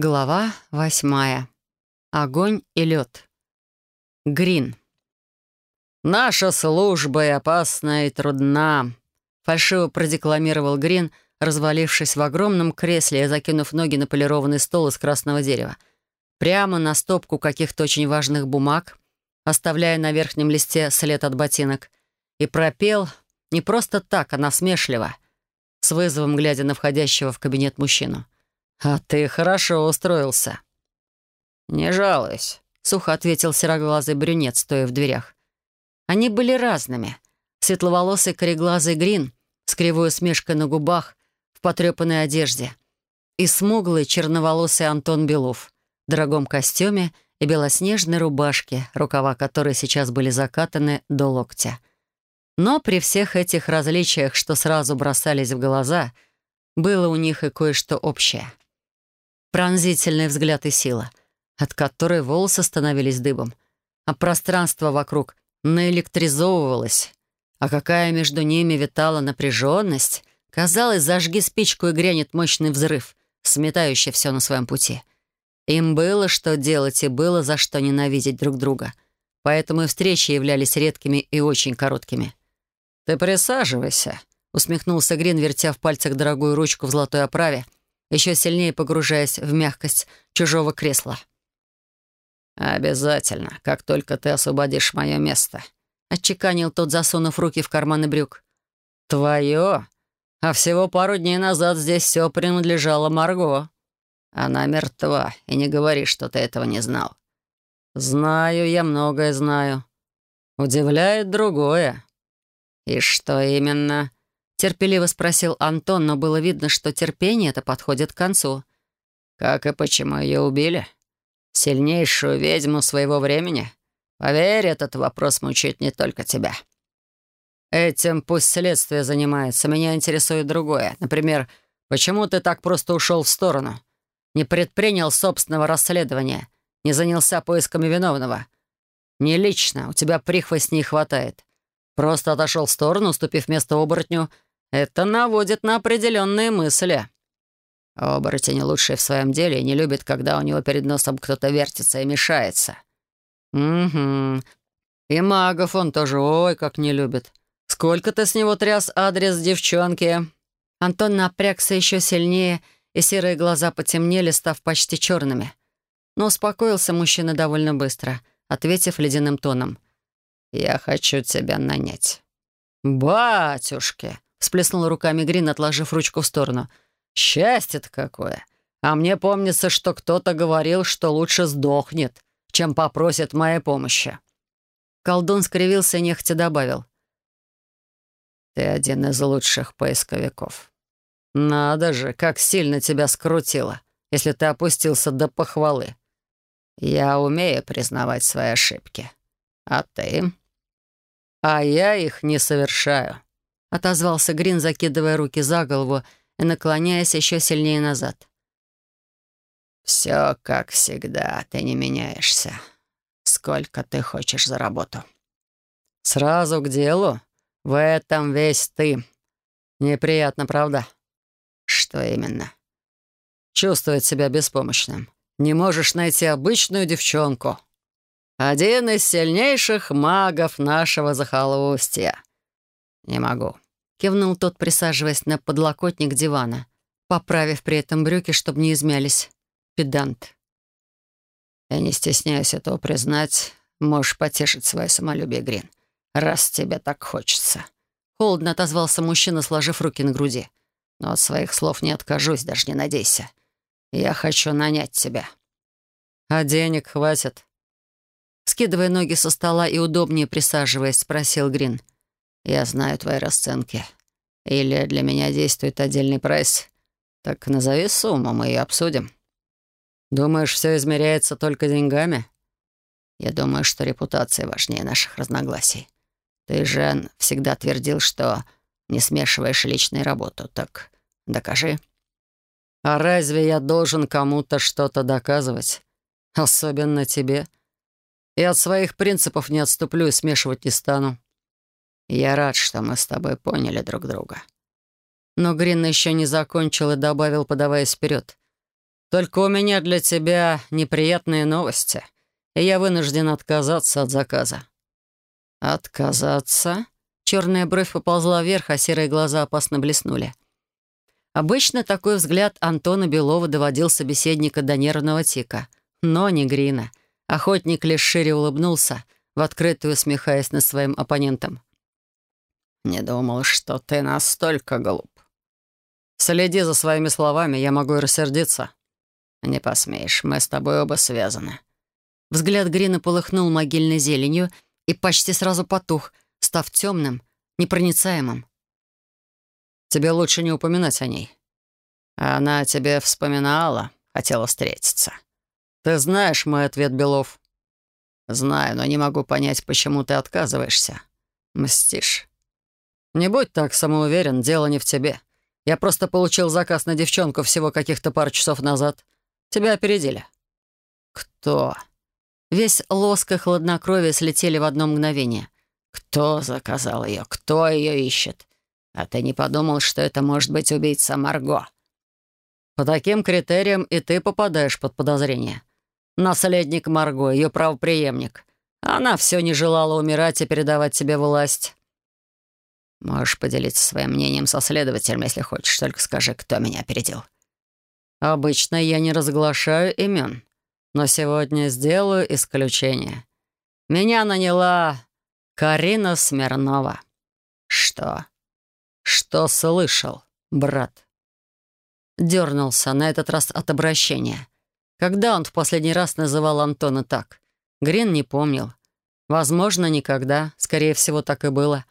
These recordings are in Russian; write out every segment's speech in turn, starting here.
Глава восьмая. Огонь и лед. Грин. «Наша служба и опасна, и трудна», — фальшиво продекламировал Грин, развалившись в огромном кресле и закинув ноги на полированный стол из красного дерева. Прямо на стопку каких-то очень важных бумаг, оставляя на верхнем листе след от ботинок, и пропел не просто так, а насмешливо, с вызовом глядя на входящего в кабинет мужчину — «А ты хорошо устроился». «Не жалуюсь», — сухо ответил сероглазый брюнет, стоя в дверях. Они были разными. Светловолосый кореглазый Грин с кривой усмешкой на губах, в потрепанной одежде. И смуглый черноволосый Антон Белов в дорогом костюме и белоснежной рубашке, рукава которой сейчас были закатаны до локтя. Но при всех этих различиях, что сразу бросались в глаза, было у них и кое-что общее — Пронзительный взгляд и сила, от которой волосы становились дыбом, а пространство вокруг наэлектризовывалось. А какая между ними витала напряженность, казалось, зажги спичку и грянет мощный взрыв, сметающий все на своем пути. Им было что делать и было за что ненавидеть друг друга. Поэтому и встречи являлись редкими и очень короткими. «Ты присаживайся», — усмехнулся Грин, вертя в пальцах дорогую ручку в золотой оправе — еще сильнее погружаясь в мягкость чужого кресла. «Обязательно, как только ты освободишь мое место», — отчеканил тот, засунув руки в карманы брюк. «Твое? А всего пару дней назад здесь все принадлежало Марго. Она мертва, и не говори, что ты этого не знал». «Знаю, я многое знаю. Удивляет другое». «И что именно?» Терпеливо спросил Антон, но было видно, что терпение это подходит к концу. «Как и почему ее убили? Сильнейшую ведьму своего времени? Поверь, этот вопрос мучает не только тебя». «Этим пусть следствие занимается. Меня интересует другое. Например, почему ты так просто ушел в сторону? Не предпринял собственного расследования, не занялся поисками виновного. Не лично, у тебя прихвостней хватает. Просто отошел в сторону, уступив место оборотню — это наводит на определенные мысли. Оборотень лучший в своем деле и не любит, когда у него перед носом кто-то вертится и мешается. Угу. И магов он тоже ой как не любит. Сколько ты с него тряс адрес девчонки? Антон напрягся еще сильнее, и серые глаза потемнели, став почти черными. Но успокоился мужчина довольно быстро, ответив ледяным тоном. «Я хочу тебя нанять». «Батюшки!» — всплеснул руками Грин, отложив ручку в сторону. «Счастье-то какое! А мне помнится, что кто-то говорил, что лучше сдохнет, чем попросит моей помощи». Колдун скривился и нехотя добавил. «Ты один из лучших поисковиков. Надо же, как сильно тебя скрутило, если ты опустился до похвалы. Я умею признавать свои ошибки. А ты?» «А я их не совершаю». — отозвался Грин, закидывая руки за голову и наклоняясь еще сильнее назад. «Все как всегда, ты не меняешься. Сколько ты хочешь за работу?» «Сразу к делу. В этом весь ты. Неприятно, правда?» «Что именно?» «Чувствовать себя беспомощным. Не можешь найти обычную девчонку. Один из сильнейших магов нашего захолустья. «Не могу», — кивнул тот, присаживаясь на подлокотник дивана, поправив при этом брюки, чтобы не измялись. Педант. «Я не стесняюсь этого признать. Можешь потешить свое самолюбие, Грин, раз тебе так хочется». Холодно отозвался мужчина, сложив руки на груди. «Но от своих слов не откажусь, даже не надейся. Я хочу нанять тебя». «А денег хватит?» Скидывая ноги со стола и удобнее присаживаясь, спросил Грин. «Грин». Я знаю твои расценки. Или для меня действует отдельный прайс. Так назови сумму, мы ее обсудим. Думаешь, все измеряется только деньгами? Я думаю, что репутация важнее наших разногласий. Ты, Жен, всегда твердил, что не смешиваешь личную работу. Так докажи. А разве я должен кому-то что-то доказывать? Особенно тебе. И от своих принципов не отступлю и смешивать не стану. Я рад, что мы с тобой поняли друг друга». Но Грин еще не закончил и добавил, подаваясь вперед. Только у меня для тебя неприятные новости, и я вынужден отказаться от заказа». «Отказаться?» Черная бровь поползла вверх, а серые глаза опасно блеснули. Обычно такой взгляд Антона Белова доводил собеседника до нервного тика. Но не Грина. Охотник лишь шире улыбнулся, в открытую усмехаясь над своим оппонентом. «Не думал, что ты настолько глуп». «Следи за своими словами, я могу и рассердиться». «Не посмеешь, мы с тобой оба связаны». Взгляд Грина полыхнул могильной зеленью и почти сразу потух, став темным, непроницаемым. «Тебе лучше не упоминать о ней». «Она тебе вспоминала, хотела встретиться». «Ты знаешь мой ответ, Белов?» «Знаю, но не могу понять, почему ты отказываешься. Мстишь». «Не будь так самоуверен, дело не в тебе. Я просто получил заказ на девчонку всего каких-то пару часов назад. Тебя опередили». «Кто?» Весь лоск и хладнокровие слетели в одно мгновение. «Кто заказал ее? Кто ее ищет? А ты не подумал, что это может быть убийца Марго?» «По таким критериям и ты попадаешь под подозрение. Наследник Марго, ее правопреемник. Она все не желала умирать и передавать тебе власть». «Можешь поделиться своим мнением со следователем, если хочешь. Только скажи, кто меня опередил». «Обычно я не разглашаю имен но сегодня сделаю исключение. Меня наняла Карина Смирнова». «Что?» «Что слышал, брат?» Дернулся, на этот раз от обращения. Когда он в последний раз называл Антона так? Грин не помнил. Возможно, никогда. Скорее всего, так и было.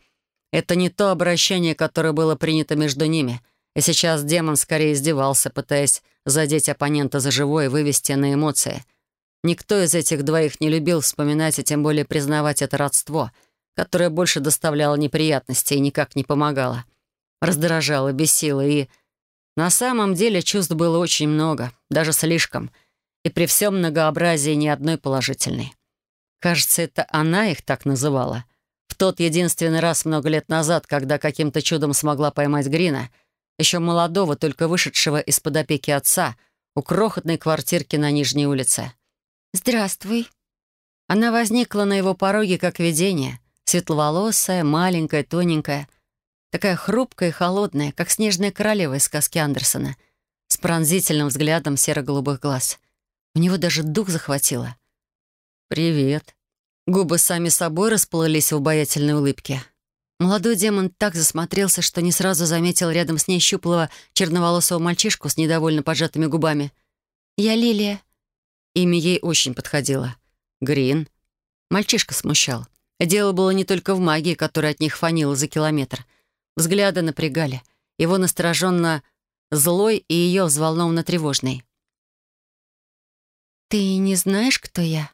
Это не то обращение, которое было принято между ними. И сейчас демон скорее издевался, пытаясь задеть оппонента за живое и вывести на эмоции. Никто из этих двоих не любил вспоминать и тем более признавать это родство, которое больше доставляло неприятности и никак не помогало. Раздражало, бесило и... На самом деле чувств было очень много, даже слишком, и при всем многообразии ни одной положительной. Кажется, это она их так называла. В тот единственный раз много лет назад, когда каким-то чудом смогла поймать Грина, еще молодого, только вышедшего из-под опеки отца, у крохотной квартирки на Нижней улице. «Здравствуй». Она возникла на его пороге как видение, светловолосая, маленькая, тоненькая, такая хрупкая и холодная, как снежная королева из сказки Андерсона, с пронзительным взглядом серо-голубых глаз. У него даже дух захватило. «Привет». Губы сами собой расплылись в обаятельной улыбке. Молодой демон так засмотрелся, что не сразу заметил рядом с ней щуплого черноволосого мальчишку с недовольно поджатыми губами. «Я Лилия». Имя ей очень подходило. Грин. Мальчишка смущал. Дело было не только в магии, которая от них фанила за километр. Взгляды напрягали. Его настороженно злой и ее взволнованно тревожный. «Ты не знаешь, кто я?»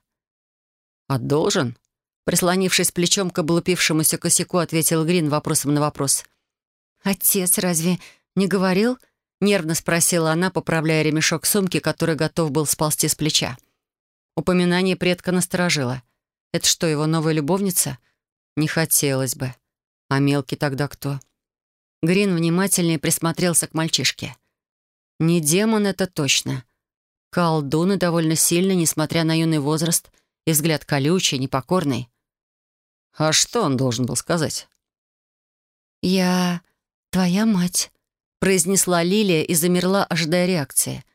«А должен?» Прислонившись плечом к облупившемуся косяку, ответил Грин вопросом на вопрос. «Отец разве не говорил?» Нервно спросила она, поправляя ремешок сумки, который готов был сползти с плеча. Упоминание предка насторожило. «Это что, его новая любовница?» «Не хотелось бы. А мелкий тогда кто?» Грин внимательнее присмотрелся к мальчишке. «Не демон это точно. Колдун и довольно сильный, несмотря на юный возраст, и взгляд колючий, непокорный. А что он должен был сказать?» «Я твоя мать», произнесла Лилия и замерла, ожидая реакции.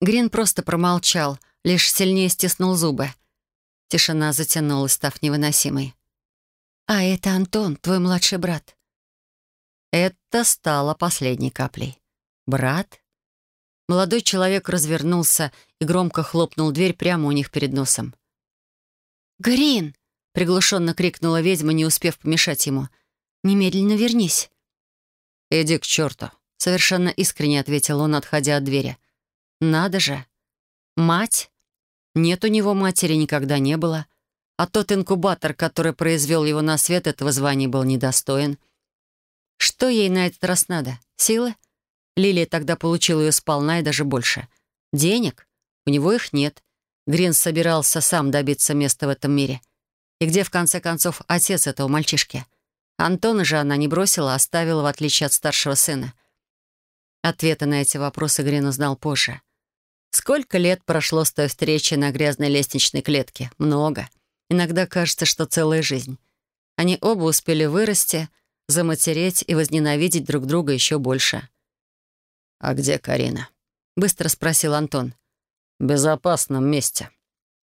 Грин просто промолчал, лишь сильнее стиснул зубы. Тишина затянулась, став невыносимой. «А это Антон, твой младший брат». Это стало последней каплей. «Брат?» Молодой человек развернулся и громко хлопнул дверь прямо у них перед носом. «Грин!» — приглушенно крикнула ведьма, не успев помешать ему. «Немедленно вернись». «Иди к черту», — совершенно искренне ответил он, отходя от двери. «Надо же! Мать? Нет у него матери, никогда не было. А тот инкубатор, который произвел его на свет, этого звания был недостоин. Что ей на этот раз надо? Силы? Лилия тогда получила ее сполна и даже больше. Денег? У него их нет. Грин собирался сам добиться места в этом мире. И где, в конце концов, отец этого мальчишки?» Антона же она не бросила, а оставила, в отличие от старшего сына. Ответы на эти вопросы Грин узнал позже. Сколько лет прошло с той встречи на грязной лестничной клетке? Много. Иногда кажется, что целая жизнь. Они оба успели вырасти, заматереть и возненавидеть друг друга еще больше. «А где Карина?» — быстро спросил Антон. «В безопасном месте.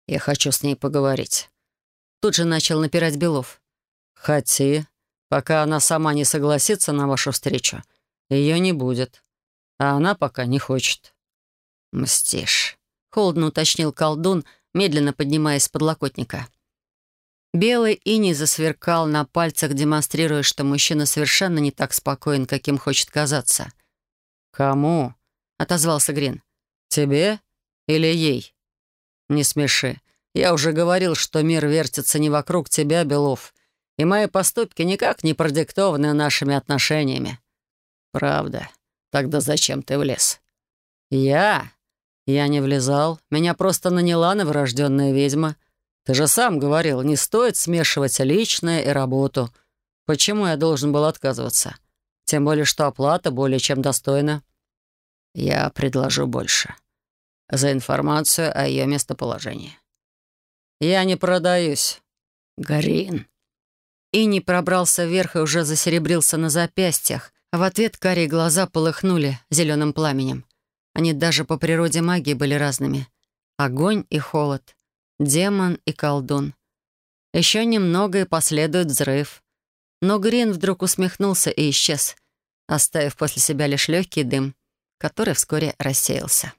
Я хочу с ней поговорить». Тут же начал напирать Белов. «Хоти, пока она сама не согласится на вашу встречу, ее не будет. А она пока не хочет». «Мстишь», — холодно уточнил колдун, медленно поднимаясь с подлокотника. Белый иней засверкал на пальцах, демонстрируя, что мужчина совершенно не так спокоен, каким хочет казаться. «Кому?» — отозвался Грин. «Тебе или ей?» «Не смеши. Я уже говорил, что мир вертится не вокруг тебя, Белов, и мои поступки никак не продиктованы нашими отношениями». «Правда. Тогда зачем ты влез?» «Я? Я не влезал. Меня просто наняла новорожденная ведьма. Ты же сам говорил, не стоит смешивать личное и работу. Почему я должен был отказываться? Тем более, что оплата более чем достойна». «Я предложу больше. За информацию о ее местоположении». «Я не продаюсь». «Гарин». И не пробрался вверх и уже засеребрился на запястьях, а в ответ карие глаза полыхнули зеленым пламенем. Они даже по природе магии были разными. Огонь и холод, демон и колдун. Еще немного и последует взрыв. Но Грин вдруг усмехнулся и исчез, оставив после себя лишь легкий дым, который вскоре рассеялся.